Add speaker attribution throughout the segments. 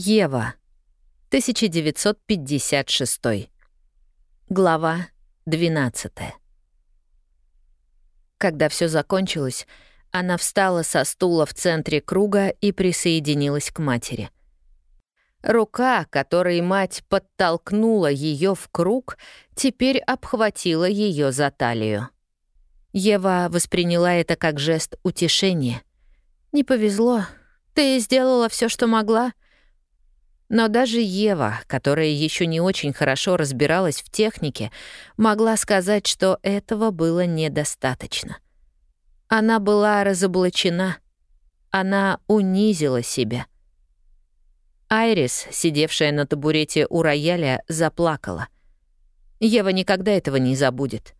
Speaker 1: Ева. 1956. Глава 12. Когда все закончилось, она встала со стула в центре круга и присоединилась к матери. Рука, которой мать подтолкнула ее в круг, теперь обхватила ее за талию. Ева восприняла это как жест утешения. «Не повезло. Ты сделала все, что могла». Но даже Ева, которая еще не очень хорошо разбиралась в технике, могла сказать, что этого было недостаточно. Она была разоблачена. Она унизила себя. Айрис, сидевшая на табурете у рояля, заплакала. Ева никогда этого не забудет.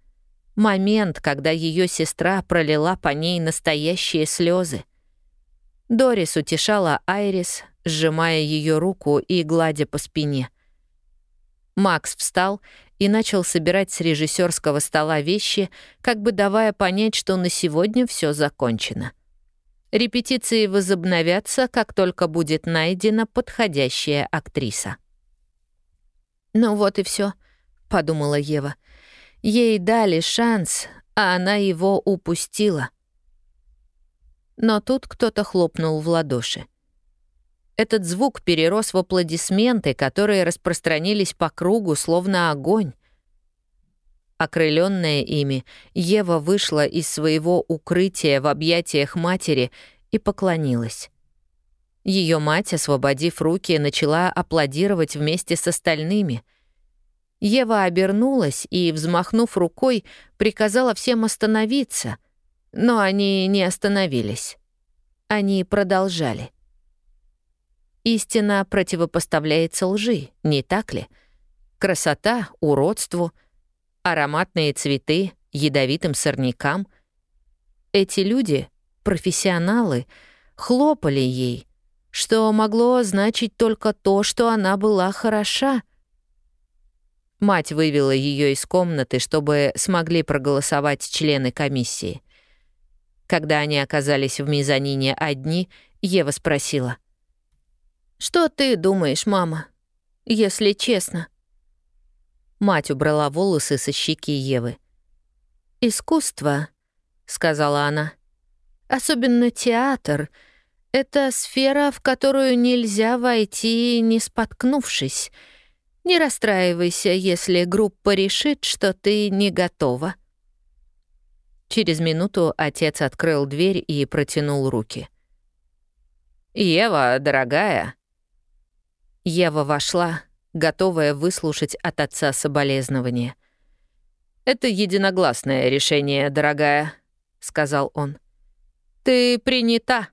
Speaker 1: Момент, когда ее сестра пролила по ней настоящие слезы. Дорис утешала Айрис, сжимая ее руку и гладя по спине. Макс встал и начал собирать с режиссерского стола вещи, как бы давая понять, что на сегодня все закончено. Репетиции возобновятся, как только будет найдена подходящая актриса. «Ну вот и все, подумала Ева. Ей дали шанс, а она его упустила. Но тут кто-то хлопнул в ладоши. Этот звук перерос в аплодисменты, которые распространились по кругу, словно огонь. Окрыленная ими, Ева вышла из своего укрытия в объятиях матери и поклонилась. Ее мать, освободив руки, начала аплодировать вместе с остальными. Ева обернулась и, взмахнув рукой, приказала всем остановиться, но они не остановились. Они продолжали. Истина противопоставляется лжи, не так ли? Красота — уродству, ароматные цветы — ядовитым сорнякам. Эти люди, профессионалы, хлопали ей, что могло значить только то, что она была хороша. Мать вывела ее из комнаты, чтобы смогли проголосовать члены комиссии. Когда они оказались в мезонине одни, Ева спросила — «Что ты думаешь, мама, если честно?» Мать убрала волосы со щеки Евы. «Искусство», — сказала она, — «особенно театр, — это сфера, в которую нельзя войти, не споткнувшись. Не расстраивайся, если группа решит, что ты не готова». Через минуту отец открыл дверь и протянул руки. «Ева, дорогая», Ева вошла, готовая выслушать от отца соболезнования. «Это единогласное решение, дорогая», — сказал он. «Ты принята».